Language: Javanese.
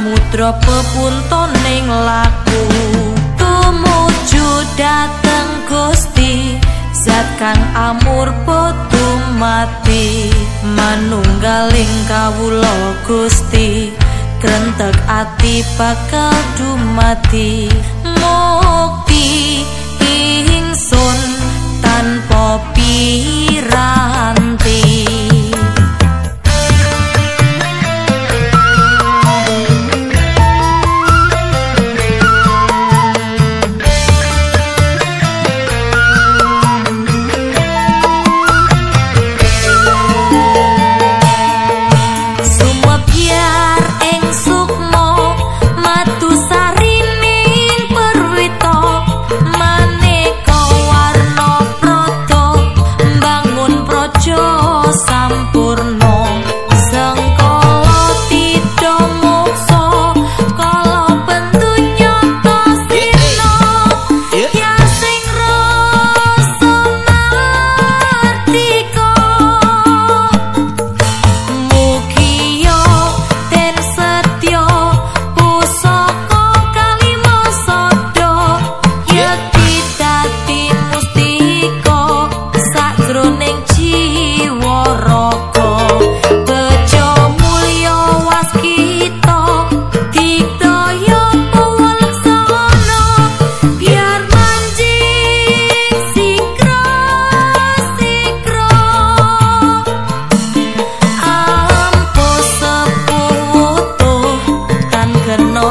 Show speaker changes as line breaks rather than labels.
samudra pepuntoning laku tumuju dateng Gusti zat kang amur potu mati manunggaling kawula Gusti krentek ati bakal dumati mukti ingsun tanpa piranti